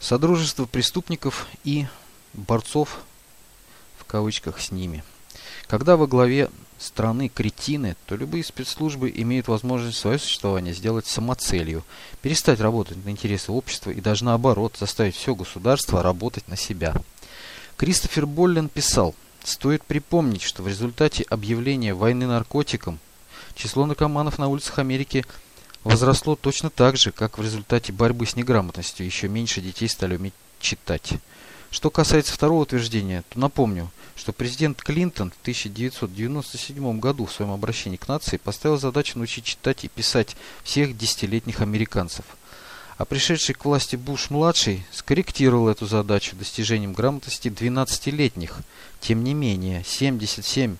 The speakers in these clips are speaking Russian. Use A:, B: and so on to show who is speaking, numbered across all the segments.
A: Содружество преступников и борцов в кавычках с ними. Когда во главе страны кретины, то любые спецслужбы имеют возможность свое существование сделать самоцелью, перестать работать на интересы общества и даже наоборот заставить все государство работать на себя. Кристофер Боллен писал, стоит припомнить, что в результате объявления войны наркотикам число наркоманов на улицах Америки возросло точно так же, как в результате борьбы с неграмотностью еще меньше детей стали уметь читать. Что касается второго утверждения, то напомню, что президент Клинтон в 1997 году в своем обращении к нации поставил задачу научить читать и писать всех десятилетних американцев. А пришедший к власти Буш-младший скорректировал эту задачу достижением грамотности 12-летних. Тем не менее, 77%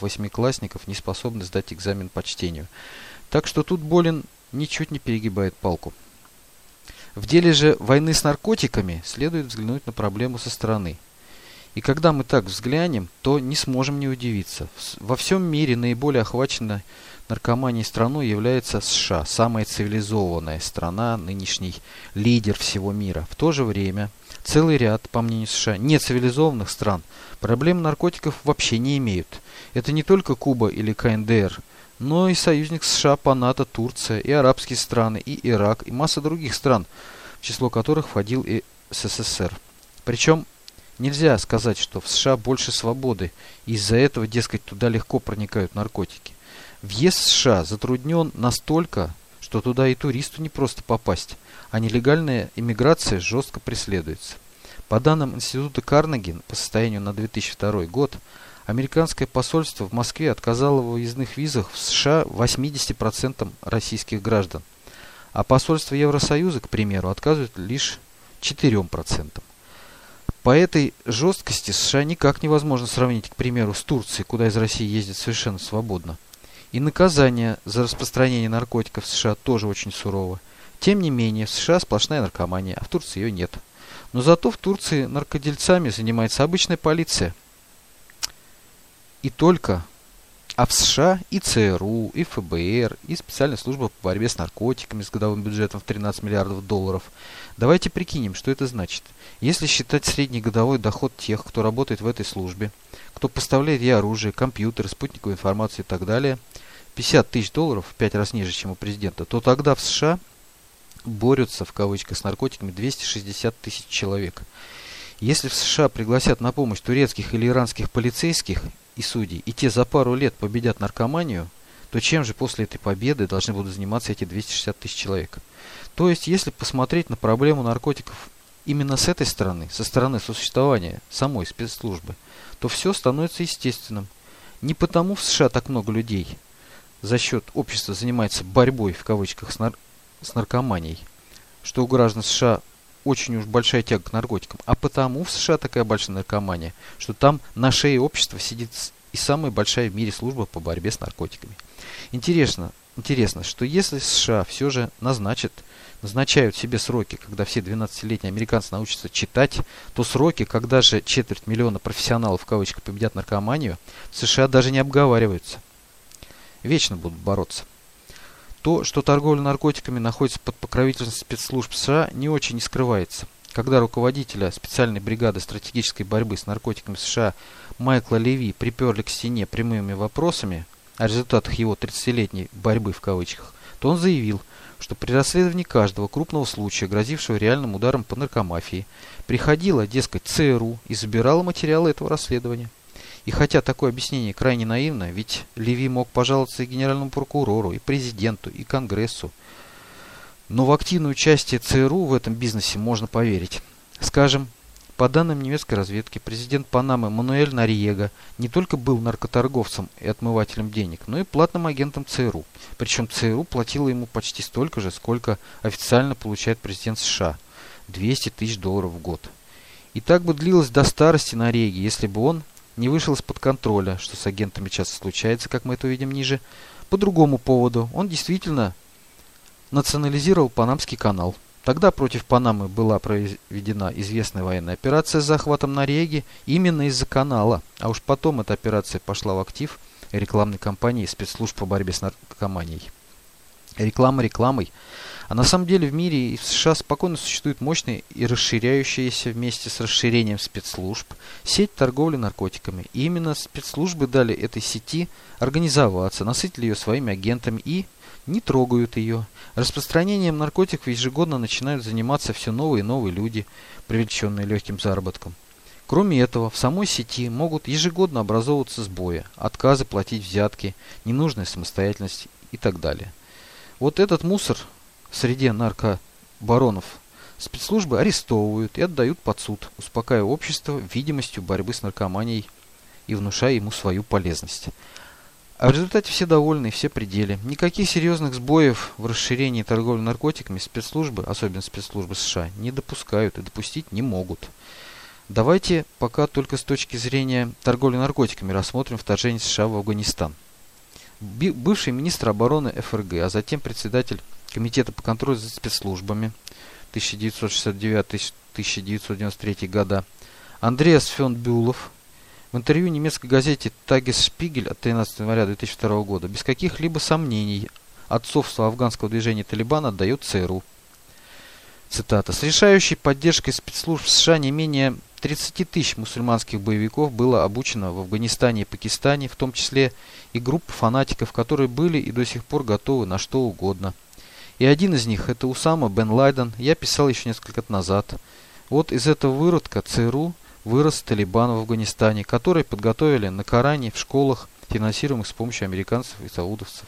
A: восьмиклассников не способны сдать экзамен по чтению. Так что тут Болин ничуть не перегибает палку. В деле же войны с наркотиками следует взглянуть на проблему со стороны. И когда мы так взглянем, то не сможем не удивиться. Во всем мире наиболее охваченной наркоманией страной является США, самая цивилизованная страна, нынешний лидер всего мира. В то же время целый ряд, по мнению США, нецивилизованных стран проблем наркотиков вообще не имеют. Это не только Куба или КНДР, но и союзник США по НАТО Турция, и арабские страны, и Ирак, и масса других стран, в число которых входил и СССР. Причем нельзя сказать, что в США больше свободы, и из-за этого, дескать, туда легко проникают наркотики. Въезд в США затруднен настолько, что туда и туристу не просто попасть, а нелегальная иммиграция жестко преследуется. По данным Института Карнеги по состоянию на 2002 год, Американское посольство в Москве отказало в выездных визах в США 80% российских граждан, а посольство Евросоюза, к примеру, отказывает лишь 4%. По этой жесткости США никак невозможно сравнить, к примеру, с Турцией, куда из России ездят совершенно свободно. И наказание за распространение наркотиков в США тоже очень сурово. Тем не менее, в США сплошная наркомания, а в Турции ее нет. Но зато в Турции наркодельцами занимается обычная полиция – и только. А в США и ЦРУ, и ФБР, и специальная служба по борьбе с наркотиками с годовым бюджетом в 13 миллиардов долларов. Давайте прикинем, что это значит. Если считать средний годовой доход тех, кто работает в этой службе, кто поставляет ей оружие, компьютеры, спутниковую информацию и так далее, 50 тысяч долларов, в 5 раз ниже, чем у президента, то тогда в США борются, в кавычках, с наркотиками 260 тысяч человек. Если в США пригласят на помощь турецких или иранских полицейских и судей, и те за пару лет победят наркоманию, то чем же после этой победы должны будут заниматься эти 260 тысяч человек? То есть, если посмотреть на проблему наркотиков именно с этой стороны, со стороны сосуществования самой спецслужбы, то все становится естественным. Не потому в США так много людей за счет общества занимается борьбой, в кавычках, с, нар с наркоманией, что у граждан США очень уж большая тяга к наркотикам. А потому в США такая большая наркомания, что там на шее общества сидит и самая большая в мире служба по борьбе с наркотиками. Интересно, интересно, что если США все же назначат, назначают себе сроки, когда все 12-летние американцы научатся читать, то сроки, когда же четверть миллиона профессионалов в кавычках победят наркоманию, в США даже не обговариваются. Вечно будут бороться. То, что торговля наркотиками находится под покровительством спецслужб США, не очень не скрывается. Когда руководителя специальной бригады стратегической борьбы с наркотиками США Майкла Леви приперли к стене прямыми вопросами о результатах его 30-летней «борьбы» в кавычках, то он заявил, что при расследовании каждого крупного случая, грозившего реальным ударом по наркомафии, приходила, дескать, ЦРУ и забирала материалы этого расследования. И хотя такое объяснение крайне наивно, ведь Леви мог пожаловаться и генеральному прокурору, и президенту, и Конгрессу. Но в активное участие ЦРУ в этом бизнесе можно поверить. Скажем, по данным немецкой разведки, президент Панамы Мануэль Нариега не только был наркоторговцем и отмывателем денег, но и платным агентом ЦРУ. Причем ЦРУ платила ему почти столько же, сколько официально получает президент США – 200 тысяч долларов в год. И так бы длилось до старости Нариеги, если бы он не вышел из-под контроля, что с агентами часто случается, как мы это увидим ниже. По другому поводу, он действительно национализировал Панамский канал. Тогда против Панамы была проведена известная военная операция с захватом Нореги именно из-за канала. А уж потом эта операция пошла в актив рекламной кампании спецслужб по борьбе с наркоманией. Реклама рекламой. А на самом деле в мире и в США спокойно существует мощная и расширяющаяся вместе с расширением спецслужб сеть торговли наркотиками. И именно спецслужбы дали этой сети организоваться, насытили ее своими агентами и не трогают ее. Распространением наркотиков ежегодно начинают заниматься все новые и новые люди, привлеченные легким заработком. Кроме этого, в самой сети могут ежегодно образовываться сбои, отказы платить взятки, ненужная самостоятельность и так далее. Вот этот мусор в среде наркобаронов спецслужбы арестовывают и отдают под суд, успокаивая общество видимостью борьбы с наркоманией и внушая ему свою полезность. А в результате все довольны, все пределы. Никаких серьезных сбоев в расширении торговли наркотиками спецслужбы, особенно спецслужбы США, не допускают и допустить не могут. Давайте пока только с точки зрения торговли наркотиками рассмотрим вторжение США в Афганистан. Бывший министр обороны ФРГ, а затем председатель Комитета по контролю за спецслужбами 1969-1993 года Андреас Фёнбюлов в интервью немецкой газете «Тагес Шпигель» от 13 января 2002 года без каких-либо сомнений отцовство афганского движения «Талибан» отдает ЦРУ. Цитата. «С решающей поддержкой спецслужб США не менее 30 тысяч мусульманских боевиков было обучено в Афганистане и Пакистане, в том числе и группа фанатиков, которые были и до сих пор готовы на что угодно. И один из них, это Усама Бен Лайден, я писал еще несколько лет назад. Вот из этого выродка ЦРУ вырос Талибан в Афганистане, который подготовили на Коране в школах, финансируемых с помощью американцев и саудовцев.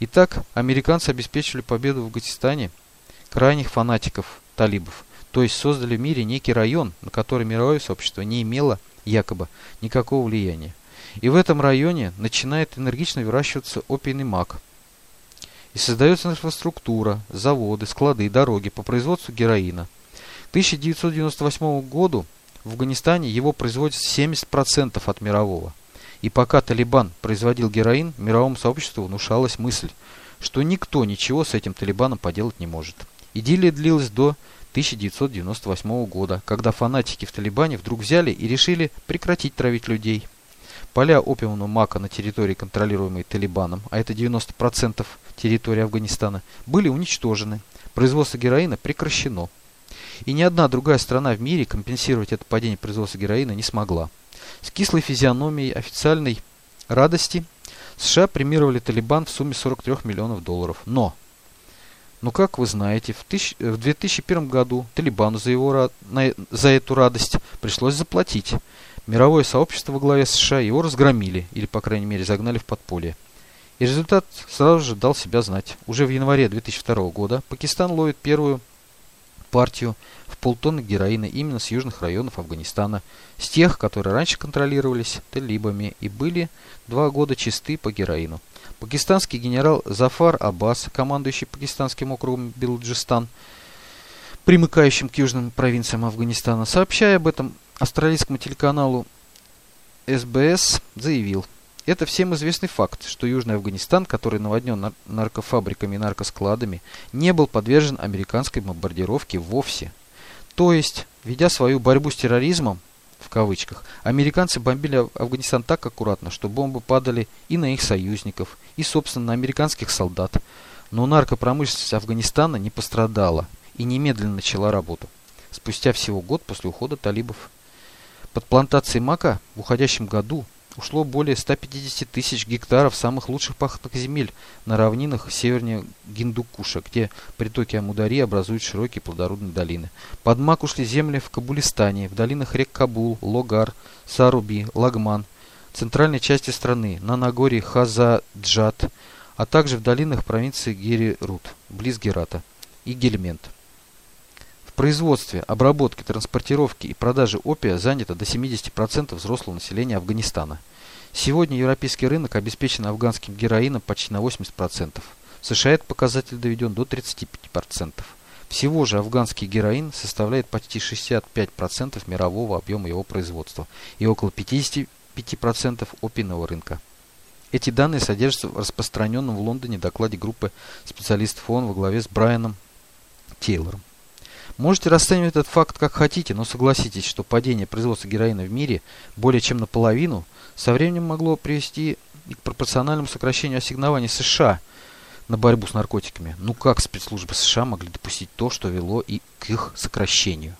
A: Итак, американцы обеспечили победу в Афганистане крайних фанатиков талибов, то есть создали в мире некий район, на который мировое сообщество не имело якобы никакого влияния. И в этом районе начинает энергично выращиваться опийный мак. И создается инфраструктура, заводы, склады, дороги по производству героина. К 1998 году в Афганистане его производится 70% от мирового. И пока Талибан производил героин, мировому сообществу внушалась мысль, что никто ничего с этим Талибаном поделать не может. Идиллия длилась до 1998 года, когда фанатики в Талибане вдруг взяли и решили прекратить травить людей. Поля опиумного мака на территории, контролируемой Талибаном, а это 90% территории Афганистана, были уничтожены. Производство героина прекращено. И ни одна другая страна в мире компенсировать это падение производства героина не смогла. С кислой физиономией официальной радости США премировали Талибан в сумме 43 миллионов долларов. Но, ну как вы знаете, в, тысяч, в 2001 году Талибану за, его, за эту радость пришлось заплатить. Мировое сообщество во главе США его разгромили, или по крайней мере загнали в подполье. И результат сразу же дал себя знать. Уже в январе 2002 года Пакистан ловит первую партию в полтонны героина именно с южных районов Афганистана, с тех, которые раньше контролировались талибами и были два года чисты по героину. Пакистанский генерал Зафар Аббас, командующий пакистанским округом Белуджистан, примыкающим к южным провинциям Афганистана, сообщая об этом австралийскому телеканалу СБС, заявил, это всем известный факт, что Южный Афганистан, который наводнен наркофабриками и наркоскладами, не был подвержен американской бомбардировке вовсе. То есть, ведя свою борьбу с терроризмом, в кавычках, американцы бомбили Афганистан так аккуратно, что бомбы падали и на их союзников, и, собственно, на американских солдат. Но наркопромышленность Афганистана не пострадала и немедленно начала работу. Спустя всего год после ухода талибов. Под плантацией мака в уходящем году ушло более 150 тысяч гектаров самых лучших пахотных земель на равнинах севернее Гиндукуша, где притоки Амудари образуют широкие плодородные долины. Под мак ушли земли в Кабулистане, в долинах рек Кабул, Логар, Саруби, Лагман, центральной части страны, на Нагорье Хазаджат, а также в долинах провинции Гери-Рут, близ Герата, и Гельмент производстве, обработке, транспортировке и продаже опия занято до 70% взрослого населения Афганистана. Сегодня европейский рынок обеспечен афганским героином почти на 80%. В США этот показатель доведен до 35%. Всего же афганский героин составляет почти 65% мирового объема его производства и около 55% опийного рынка. Эти данные содержатся в распространенном в Лондоне докладе группы специалистов ООН во главе с Брайаном Тейлором. Можете расценивать этот факт как хотите, но согласитесь, что падение производства героина в мире более чем наполовину со временем могло привести к пропорциональному сокращению ассигнований США на борьбу с наркотиками. Ну как спецслужбы США могли допустить то, что вело и к их сокращению?